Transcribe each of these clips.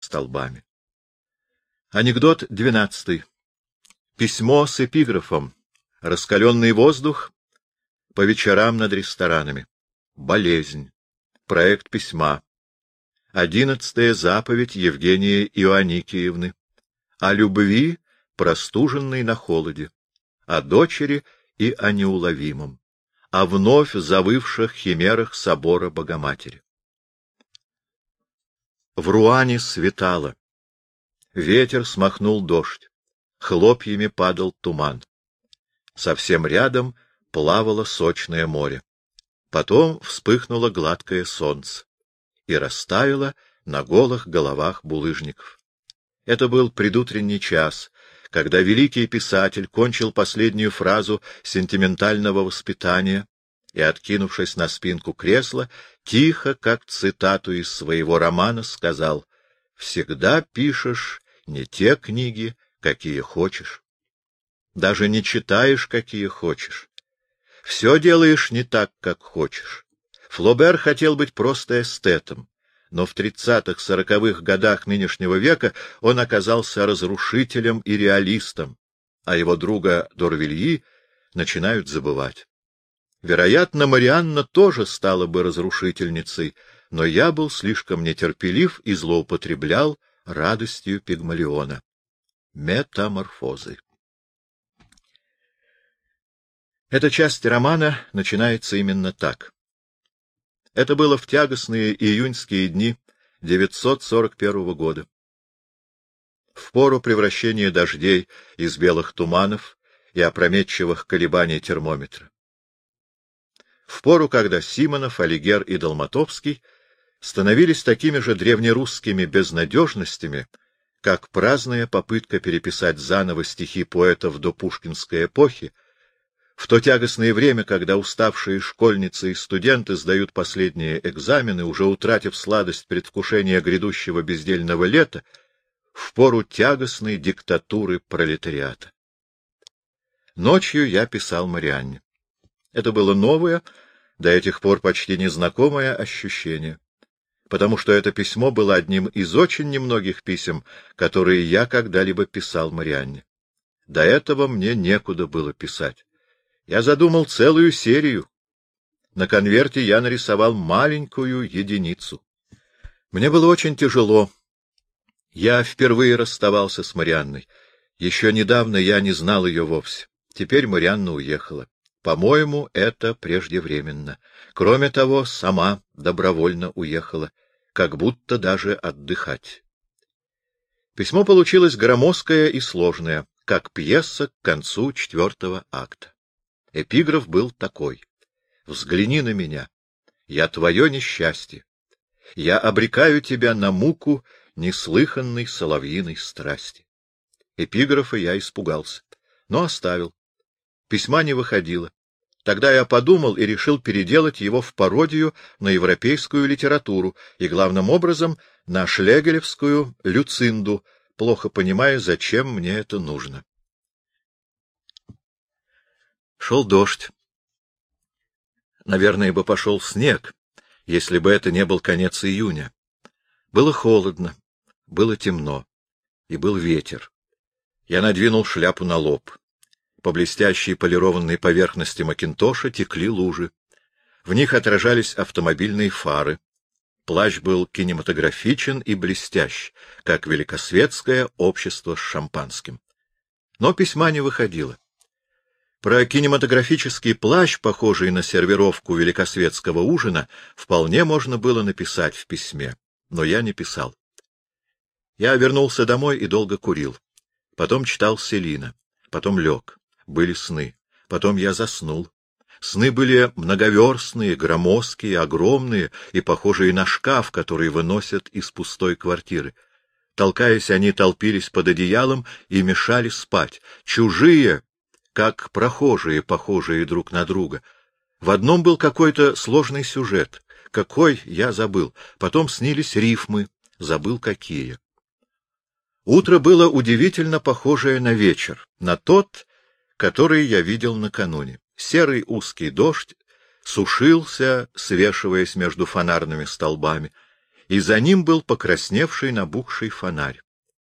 столбами. Анекдот двенадцатый. Письмо с эпиграфом. Раскаленный воздух по вечерам над ресторанами. Болезнь. Проект письма. Одиннадцатая заповедь Евгении Иоанникиевны. О любви, простуженной на холоде. О дочери и о неуловимом. О вновь завывших химерах собора Богоматери. В Руане светало. Ветер смахнул дождь. Хлопьями падал туман. Совсем рядом плавало сочное море. Потом вспыхнуло гладкое солнце и растаяло на голых головах булыжников. Это был предутренний час, когда великий писатель кончил последнюю фразу сентиментального воспитания и, откинувшись на спинку кресла, тихо, как цитату из своего романа, сказал «Всегда пишешь не те книги, какие хочешь. Даже не читаешь, какие хочешь. Все делаешь не так, как хочешь. Флобер хотел быть просто эстетом, но в тридцатых-сороковых годах нынешнего века он оказался разрушителем и реалистом, а его друга Дорвильи начинают забывать. Вероятно, Марианна тоже стала бы разрушительницей, но я был слишком нетерпелив и злоупотреблял радостью Пигмалиона. Метаморфозы. Эта часть романа начинается именно так. Это было в тягостные июньские дни 941 года. В пору превращения дождей из белых туманов и опрометчивых колебаний термометра в пору, когда Симонов, Алигер и Долматовский становились такими же древнерусскими безнадежностями, как праздная попытка переписать заново стихи поэтов до пушкинской эпохи, в то тягостное время, когда уставшие школьницы и студенты сдают последние экзамены, уже утратив сладость предвкушения грядущего бездельного лета, в пору тягостной диктатуры пролетариата. Ночью я писал Марианне. Это было новое, до этих пор почти незнакомое ощущение, потому что это письмо было одним из очень немногих писем, которые я когда-либо писал Марианне. До этого мне некуда было писать. Я задумал целую серию. На конверте я нарисовал маленькую единицу. Мне было очень тяжело. Я впервые расставался с Марианной. Еще недавно я не знал ее вовсе. Теперь Марианна уехала. По-моему, это преждевременно. Кроме того, сама добровольно уехала, как будто даже отдыхать. Письмо получилось громоздкое и сложное, как пьеса к концу четвертого акта. Эпиграф был такой. «Взгляни на меня. Я твое несчастье. Я обрекаю тебя на муку неслыханной соловьиной страсти». Эпиграфа я испугался, но оставил. Письма не выходило. Тогда я подумал и решил переделать его в пародию на европейскую литературу и, главным образом, на шлегелевскую Люцинду, плохо понимая, зачем мне это нужно. Шел дождь. Наверное, бы пошел снег, если бы это не был конец июня. Было холодно, было темно, и был ветер. Я надвинул шляпу на лоб. По блестящей полированной поверхности Макинтоша текли лужи. В них отражались автомобильные фары. Плащ был кинематографичен и блестящ, как великосветское общество с шампанским. Но письма не выходило. Про кинематографический плащ, похожий на сервировку великосветского ужина, вполне можно было написать в письме, но я не писал. Я вернулся домой и долго курил. Потом читал Селина, потом лег были сны. Потом я заснул. Сны были многоверстные, громоздкие, огромные и похожие на шкаф, который выносят из пустой квартиры. Толкаясь, они толпились под одеялом и мешали спать. Чужие, как прохожие, похожие друг на друга. В одном был какой-то сложный сюжет. Какой, я забыл. Потом снились рифмы. Забыл, какие. Утро было удивительно похожее на вечер, на тот, который я видел накануне. Серый узкий дождь сушился, свешиваясь между фонарными столбами, и за ним был покрасневший набухший фонарь.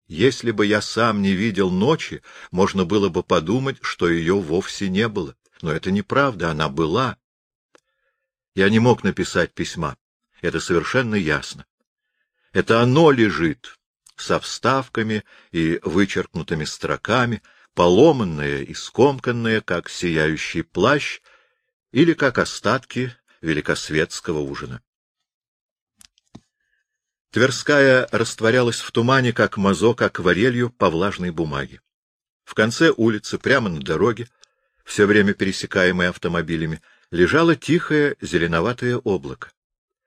Если бы я сам не видел ночи, можно было бы подумать, что ее вовсе не было. Но это неправда, она была. Я не мог написать письма. Это совершенно ясно. Это оно лежит, со вставками и вычеркнутыми строками, поломанное и скомканное, как сияющий плащ или как остатки великосветского ужина. Тверская растворялась в тумане, как мазок акварелью по влажной бумаге. В конце улицы, прямо на дороге, все время пересекаемой автомобилями, лежало тихое зеленоватое облако.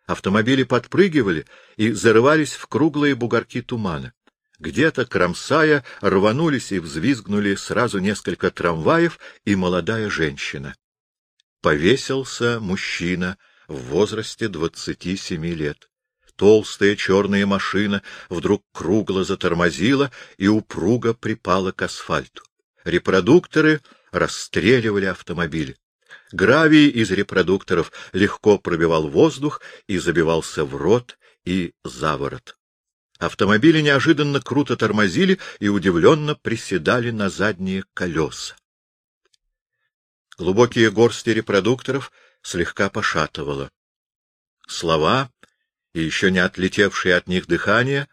Автомобили подпрыгивали и зарывались в круглые бугорки тумана. Где-то, кромсая, рванулись и взвизгнули сразу несколько трамваев и молодая женщина. Повесился мужчина в возрасте двадцати семи лет. Толстая черная машина вдруг кругло затормозила и упруго припала к асфальту. Репродукторы расстреливали автомобили. Гравий из репродукторов легко пробивал воздух и забивался в рот и заворот. Автомобили неожиданно круто тормозили и удивленно приседали на задние колеса. Глубокие горсти репродукторов слегка пошатывало. Слова и еще не отлетевшее от них дыхание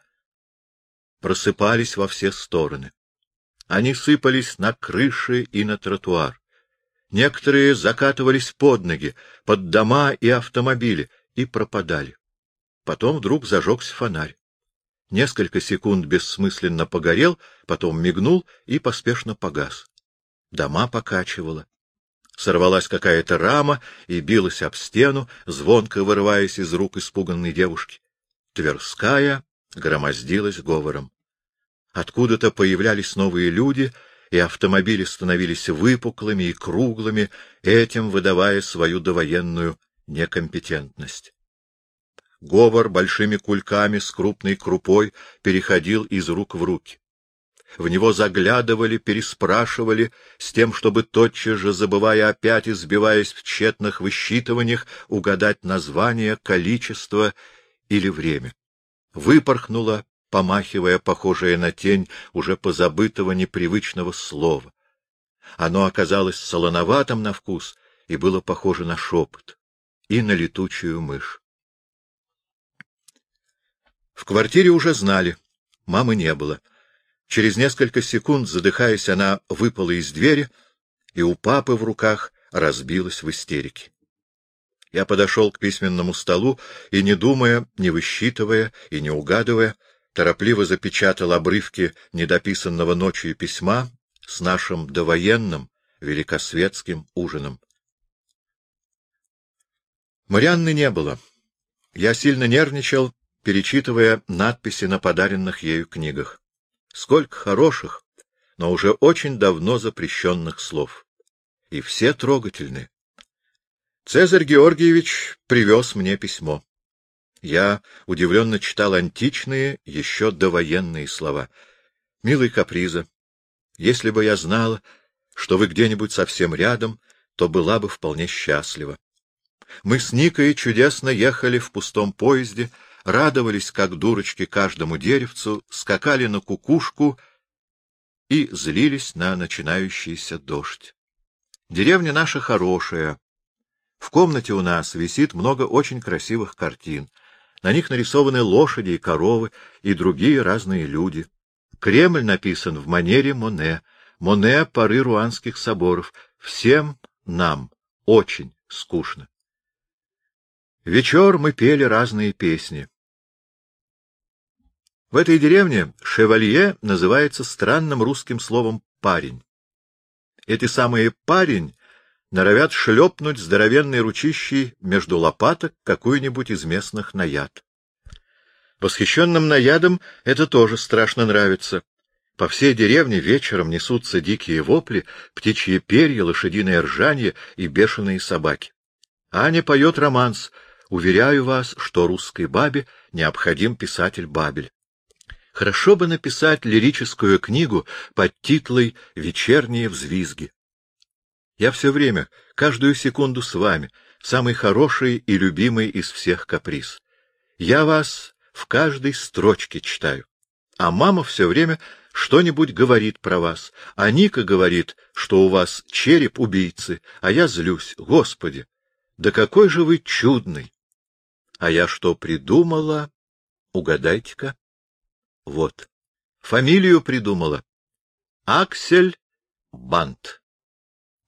просыпались во все стороны. Они сыпались на крыши и на тротуар. Некоторые закатывались под ноги, под дома и автомобили, и пропадали. Потом вдруг зажегся фонарь. Несколько секунд бессмысленно погорел, потом мигнул и поспешно погас. Дома покачивало. Сорвалась какая-то рама и билась об стену, звонко вырываясь из рук испуганной девушки. Тверская громоздилась говором. Откуда-то появлялись новые люди, и автомобили становились выпуклыми и круглыми, этим выдавая свою довоенную некомпетентность. Говор большими кульками с крупной крупой переходил из рук в руки. В него заглядывали, переспрашивали, с тем, чтобы тотчас же, забывая опять и сбиваясь в тщетных высчитываниях, угадать название, количество или время. Выпорхнуло, помахивая, похожее на тень уже позабытого непривычного слова. Оно оказалось солоноватым на вкус и было похоже на шепот и на летучую мышь. В квартире уже знали, мамы не было. Через несколько секунд, задыхаясь, она выпала из двери и у папы в руках разбилась в истерике. Я подошел к письменному столу и, не думая, не высчитывая и не угадывая, торопливо запечатал обрывки недописанного ночью письма с нашим довоенным великосветским ужином. Марианны не было. Я сильно нервничал, перечитывая надписи на подаренных ею книгах. Сколько хороших, но уже очень давно запрещенных слов. И все трогательны. Цезарь Георгиевич привез мне письмо. Я удивленно читал античные, еще довоенные слова. «Милый каприза, если бы я знала, что вы где-нибудь совсем рядом, то была бы вполне счастлива. Мы с Никой чудесно ехали в пустом поезде, радовались, как дурочки, каждому деревцу, скакали на кукушку и злились на начинающийся дождь. Деревня наша хорошая. В комнате у нас висит много очень красивых картин. На них нарисованы лошади и коровы и другие разные люди. Кремль написан в манере Моне, Моне поры руанских соборов. Всем нам очень скучно. Вечер мы пели разные песни. В этой деревне «шевалье» называется странным русским словом «парень». Эти самые «парень» норовят шлепнуть здоровенной ручищей между лопаток какую-нибудь из местных наяд. Восхищенным наядам это тоже страшно нравится. По всей деревне вечером несутся дикие вопли, птичьи перья, лошадиное ржанье и бешеные собаки. Аня поет романс — Уверяю вас, что русской бабе необходим писатель Бабель. Хорошо бы написать лирическую книгу под титлой «Вечерние взвизги». Я все время, каждую секунду с вами, самый хороший и любимый из всех каприз. Я вас в каждой строчке читаю. А мама все время что-нибудь говорит про вас, а Ника говорит, что у вас череп убийцы, а я злюсь. Господи, да какой же вы чудный! А я что придумала? Угадайте-ка. Вот. Фамилию придумала. Аксель Бант.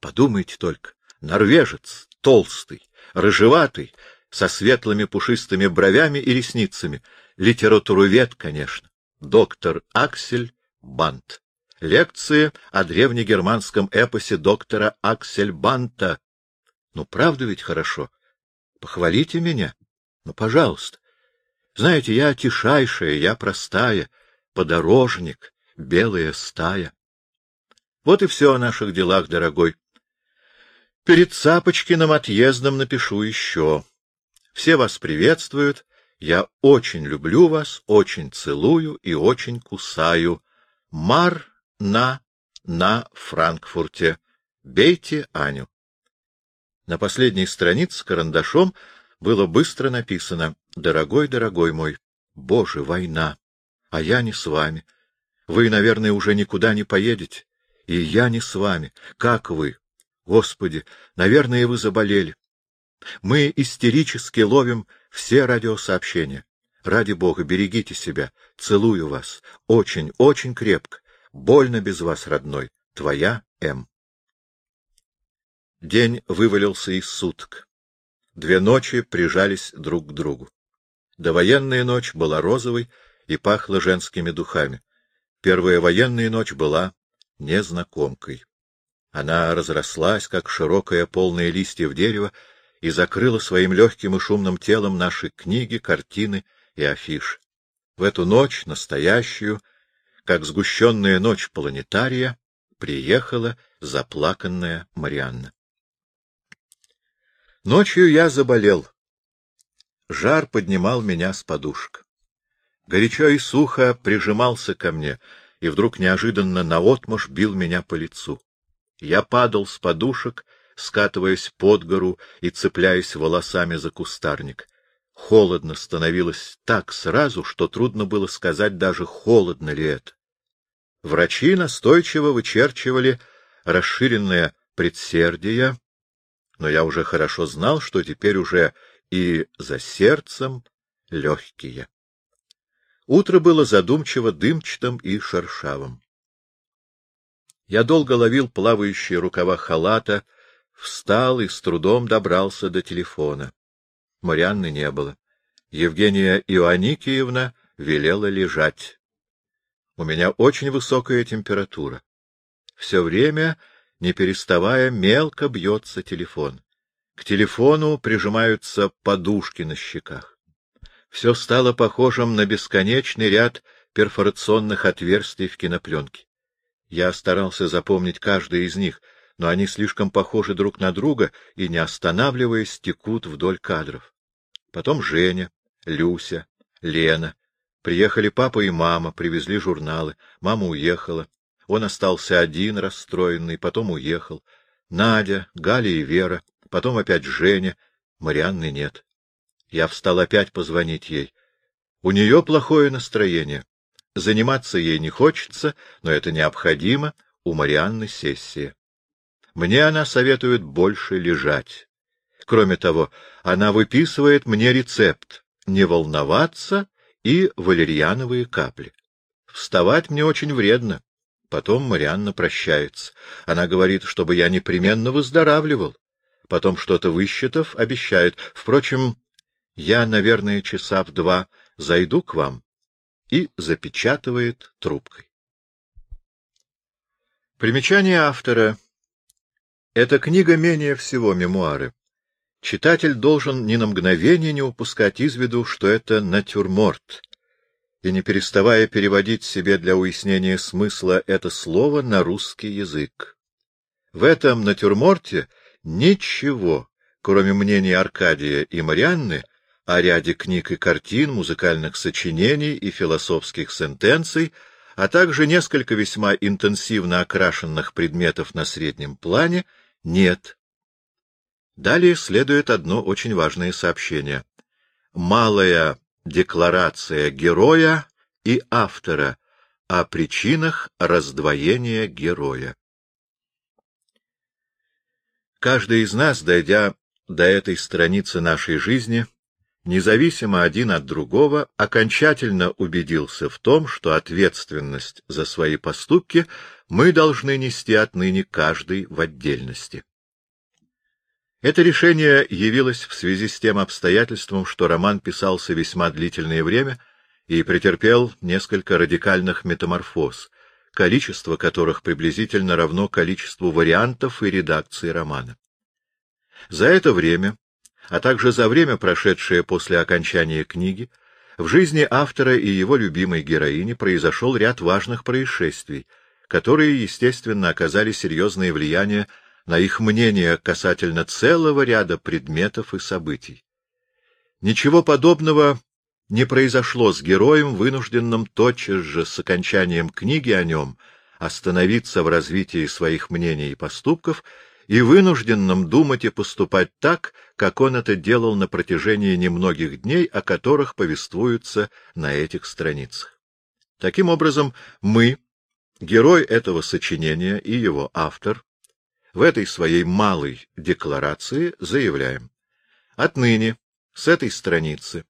Подумайте только, норвежец, толстый, рыжеватый, со светлыми пушистыми бровями и ресницами, литературовед, конечно, доктор Аксель Бант. Лекции о древнегерманском эпосе доктора Аксель Банта. Ну, правда ведь хорошо? Похвалите меня. Ну, пожалуйста. Знаете, я тишайшая, я простая, подорожник, белая стая. Вот и все о наших делах, дорогой. Перед Цапочкиным отъездом напишу еще. Все вас приветствуют. Я очень люблю вас, очень целую и очень кусаю. Мар на на Франкфурте. Бейте Аню. На последней странице карандашом было быстро написано «Дорогой, дорогой мой, Боже, война, а я не с вами. Вы, наверное, уже никуда не поедете, и я не с вами. Как вы? Господи, наверное, вы заболели. Мы истерически ловим все радиосообщения. Ради Бога, берегите себя. Целую вас. Очень, очень крепко. Больно без вас, родной. Твоя М. День вывалился из суток. Две ночи прижались друг к другу. Довоенная ночь была розовой и пахла женскими духами. Первая военная ночь была незнакомкой. Она разрослась, как широкое полное листьев дерево, и закрыла своим легким и шумным телом наши книги, картины и афиши. В эту ночь, настоящую, как сгущенная ночь планетария, приехала заплаканная Марианна. Ночью я заболел. Жар поднимал меня с подушек. Горячо и сухо прижимался ко мне, и вдруг неожиданно наотмашь бил меня по лицу. Я падал с подушек, скатываясь под гору и цепляясь волосами за кустарник. Холодно становилось так сразу, что трудно было сказать даже, холодно ли это. Врачи настойчиво вычерчивали расширенное предсердие, но я уже хорошо знал, что теперь уже и за сердцем легкие. Утро было задумчиво дымчатым и шершавым. Я долго ловил плавающие рукава халата, встал и с трудом добрался до телефона. Марианны не было. Евгения Иоанникиевна велела лежать. У меня очень высокая температура. Все время не переставая, мелко бьется телефон. К телефону прижимаются подушки на щеках. Все стало похожим на бесконечный ряд перфорационных отверстий в кинопленке. Я старался запомнить каждое из них, но они слишком похожи друг на друга и, не останавливаясь, текут вдоль кадров. Потом Женя, Люся, Лена. Приехали папа и мама, привезли журналы. Мама уехала. Он остался один, расстроенный, потом уехал. Надя, Галя и Вера, потом опять Женя, Марианны нет. Я встал опять позвонить ей. У нее плохое настроение. Заниматься ей не хочется, но это необходимо, у Марианны сессия. Мне она советует больше лежать. Кроме того, она выписывает мне рецепт — не волноваться и валерьяновые капли. Вставать мне очень вредно. Потом Марианна прощается. Она говорит, чтобы я непременно выздоравливал. Потом что-то высчитав, обещает. Впрочем, я, наверное, часа в два зайду к вам и запечатывает трубкой. Примечание автора. Эта книга менее всего мемуары. Читатель должен ни на мгновение не упускать из виду, что это натюрморт, и не переставая переводить себе для уяснения смысла это слово на русский язык. В этом натюрморте ничего, кроме мнений Аркадия и Марианны, о ряде книг и картин, музыкальных сочинений и философских сентенций, а также несколько весьма интенсивно окрашенных предметов на среднем плане, нет. Далее следует одно очень важное сообщение. Малая декларация героя и автора о причинах раздвоения героя. Каждый из нас, дойдя до этой страницы нашей жизни, независимо один от другого, окончательно убедился в том, что ответственность за свои поступки мы должны нести отныне каждый в отдельности. Это решение явилось в связи с тем обстоятельством, что роман писался весьма длительное время и претерпел несколько радикальных метаморфоз, количество которых приблизительно равно количеству вариантов и редакций романа. За это время, а также за время, прошедшее после окончания книги, в жизни автора и его любимой героини произошел ряд важных происшествий, которые, естественно, оказали серьезное влияние на их мнение касательно целого ряда предметов и событий. Ничего подобного не произошло с героем, вынужденным тотчас же с окончанием книги о нем остановиться в развитии своих мнений и поступков и вынужденным думать и поступать так, как он это делал на протяжении немногих дней, о которых повествуются на этих страницах. Таким образом, мы, герой этого сочинения и его автор, в этой своей малой декларации заявляем. Отныне, с этой страницы,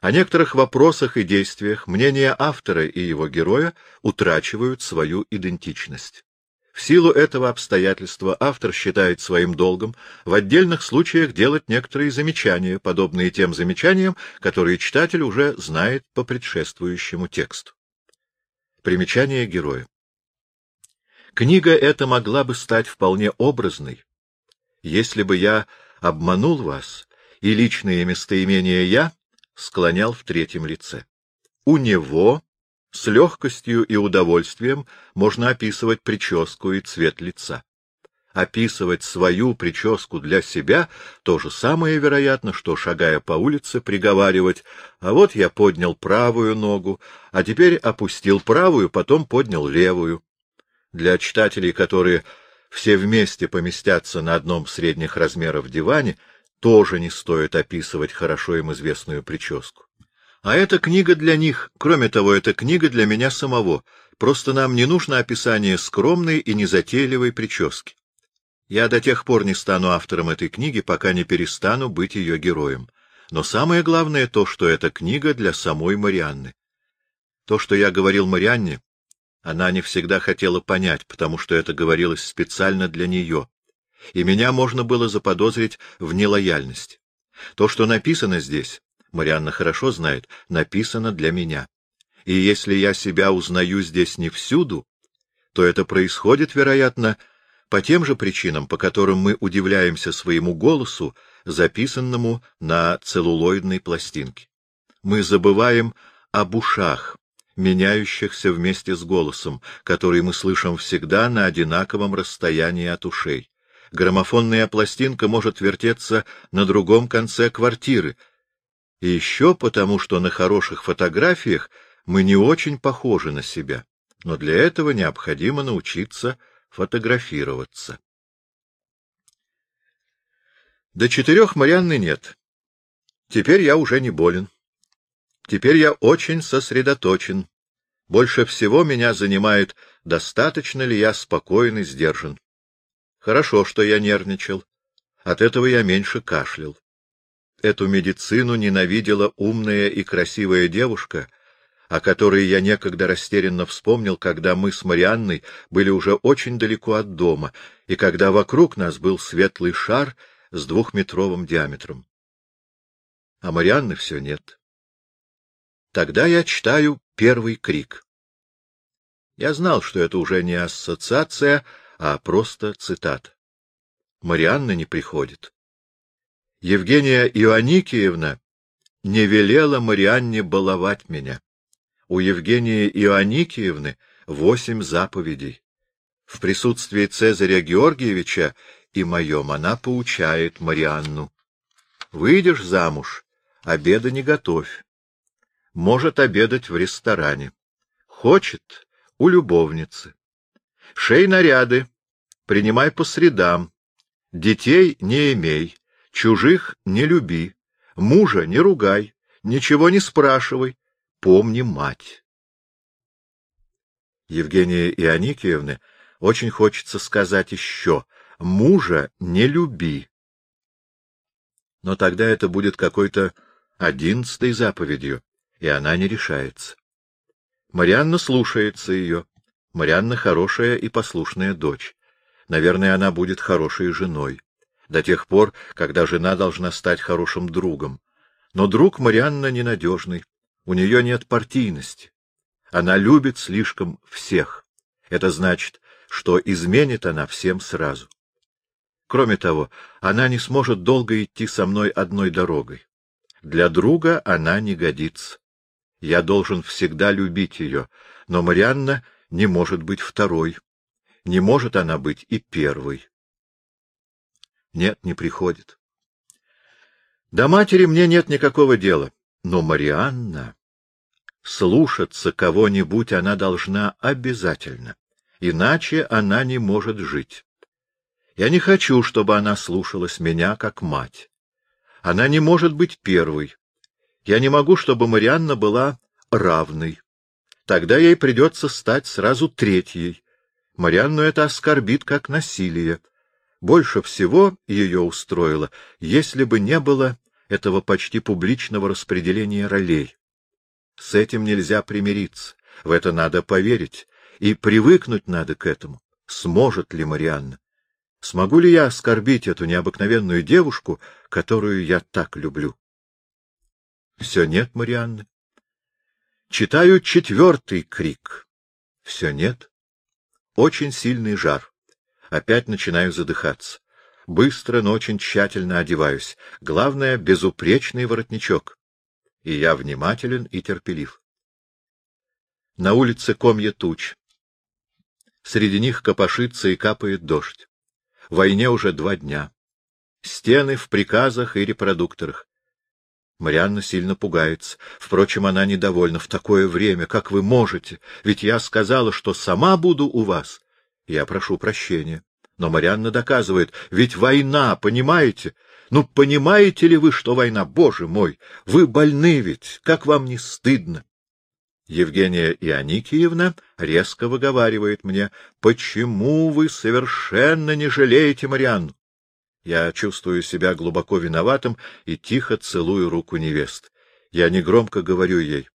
о некоторых вопросах и действиях мнения автора и его героя утрачивают свою идентичность. В силу этого обстоятельства автор считает своим долгом в отдельных случаях делать некоторые замечания, подобные тем замечаниям, которые читатель уже знает по предшествующему тексту. Примечание героя. Книга эта могла бы стать вполне образной, если бы я обманул вас, и личные местоимения «я» склонял в третьем лице. У него с легкостью и удовольствием можно описывать прическу и цвет лица. Описывать свою прическу для себя — то же самое вероятно, что, шагая по улице, приговаривать «а вот я поднял правую ногу, а теперь опустил правую, потом поднял левую». Для читателей, которые все вместе поместятся на одном средних размеров диване, тоже не стоит описывать хорошо им известную прическу. А эта книга для них, кроме того, это книга для меня самого, просто нам не нужно описание скромной и незатейливой прически. Я до тех пор не стану автором этой книги, пока не перестану быть ее героем. Но самое главное то, что эта книга для самой Марианны. То, что я говорил Марианне, она не всегда хотела понять, потому что это говорилось специально для нее, и меня можно было заподозрить в нелояльности. То, что написано здесь, Марианна хорошо знает, написано для меня. И если я себя узнаю здесь не всюду, то это происходит, вероятно, по тем же причинам, по которым мы удивляемся своему голосу, записанному на целлулоидной пластинке. Мы забываем об ушах, меняющихся вместе с голосом, который мы слышим всегда на одинаковом расстоянии от ушей. Граммофонная пластинка может вертеться на другом конце квартиры. И еще потому, что на хороших фотографиях мы не очень похожи на себя. Но для этого необходимо научиться фотографироваться. До четырех Марианны нет. Теперь я уже не болен. Теперь я очень сосредоточен. Больше всего меня занимает, достаточно ли я спокоен и сдержан. Хорошо, что я нервничал. От этого я меньше кашлял. Эту медицину ненавидела умная и красивая девушка, о которой я некогда растерянно вспомнил, когда мы с Марианной были уже очень далеко от дома, и когда вокруг нас был светлый шар с двухметровым диаметром. А Марианны все нет. Тогда я читаю первый крик. Я знал, что это уже не ассоциация, а просто цитата. Марианна не приходит. Евгения Ионикиевна не велела Марианне баловать меня. У Евгении Ионикиевны восемь заповедей. В присутствии Цезаря Георгиевича и моем она поучает Марианну. Выйдешь замуж, обеда не готовь может обедать в ресторане. Хочет — у любовницы. Шей наряды, принимай по средам. Детей не имей, чужих не люби, мужа не ругай, ничего не спрашивай, помни мать. Евгения Ионикиевны очень хочется сказать еще «мужа не люби». Но тогда это будет какой-то одиннадцатой заповедью, и она не решается. Марианна слушается ее. Марианна хорошая и послушная дочь. Наверное, она будет хорошей женой. До тех пор, когда жена должна стать хорошим другом. Но друг Марианна ненадежный. У нее нет партийности. Она любит слишком всех. Это значит, что изменит она всем сразу. Кроме того, она не сможет долго идти со мной одной дорогой. Для друга она не годится. Я должен всегда любить ее, но Марианна не может быть второй. Не может она быть и первой. Нет, не приходит. До матери мне нет никакого дела, но Марианна... Слушаться кого-нибудь она должна обязательно, иначе она не может жить. Я не хочу, чтобы она слушалась меня как мать. Она не может быть первой. Я не могу, чтобы Марианна была равной. Тогда ей придется стать сразу третьей. Марианну это оскорбит как насилие. Больше всего ее устроило, если бы не было этого почти публичного распределения ролей. С этим нельзя примириться, в это надо поверить, и привыкнуть надо к этому. Сможет ли Марианна? Смогу ли я оскорбить эту необыкновенную девушку, которую я так люблю? Все нет, Марианны. Читаю четвертый крик. Все нет. Очень сильный жар. Опять начинаю задыхаться. Быстро, но очень тщательно одеваюсь. Главное — безупречный воротничок и я внимателен и терпелив. На улице комья туч. Среди них копошится и капает дождь. Войне уже два дня. Стены в приказах и репродукторах. Марианна сильно пугается. Впрочем, она недовольна. В такое время, как вы можете? Ведь я сказала, что сама буду у вас. Я прошу прощения. Но Марианна доказывает. Ведь война, понимаете? Ну, понимаете ли вы, что война? Боже мой! Вы больны ведь! Как вам не стыдно? Евгения Ионикиевна резко выговаривает мне, почему вы совершенно не жалеете Марианну? Я чувствую себя глубоко виноватым и тихо целую руку невест. Я негромко говорю ей.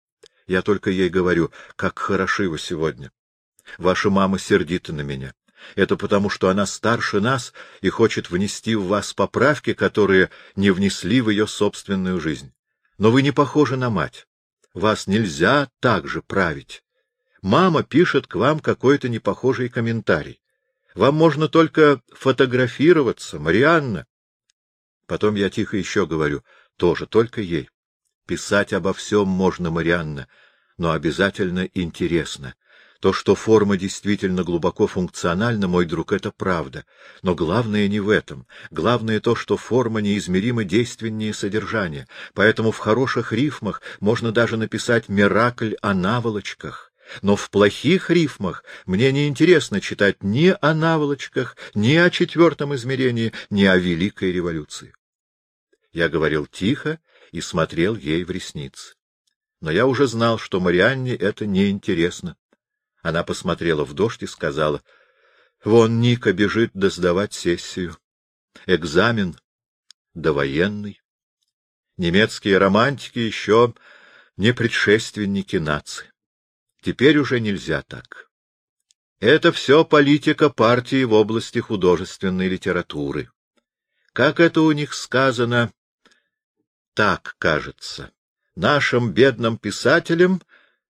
Я только ей говорю, как хороши вы сегодня. Ваша мама сердита на меня. Это потому, что она старше нас и хочет внести в вас поправки, которые не внесли в ее собственную жизнь. Но вы не похожи на мать. Вас нельзя так же править. Мама пишет к вам какой-то непохожий комментарий. Вам можно только фотографироваться, Марианна. Потом я тихо еще говорю, тоже только ей. Писать обо всем можно, Марианна, но обязательно интересно. То, что форма действительно глубоко функциональна, мой друг, это правда. Но главное не в этом. Главное то, что форма неизмеримо действеннее содержания. Поэтому в хороших рифмах можно даже написать «Миракль о наволочках». Но в плохих рифмах мне не интересно читать ни о наволочках, ни о четвертом измерении, ни о Великой революции. Я говорил тихо и смотрел ей в ресницы. Но я уже знал, что Марианне это неинтересно. Она посмотрела в дождь и сказала, — Вон Ника бежит досдавать сессию. Экзамен довоенный. Немецкие романтики еще не предшественники нации. Теперь уже нельзя так. Это все политика партии в области художественной литературы. Как это у них сказано, так кажется. Нашим бедным писателям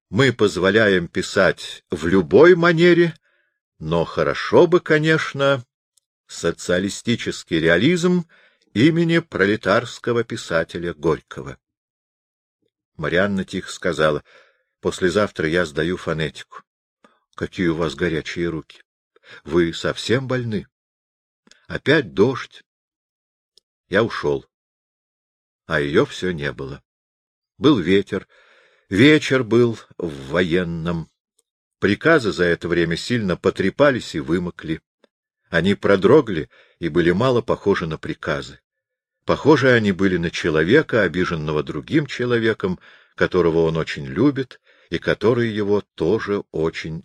мы позволяем писать в любой манере, но хорошо бы, конечно, социалистический реализм имени пролетарского писателя Горького. Марианна тихо сказала, — Послезавтра я сдаю фонетику. Какие у вас горячие руки! Вы совсем больны? Опять дождь. Я ушел. А ее все не было. Был ветер, Вечер был в военном. Приказы за это время сильно потрепались и вымокли. Они продрогли и были мало похожи на приказы. Похожи они были на человека, обиженного другим человеком, которого он очень любит и который его тоже очень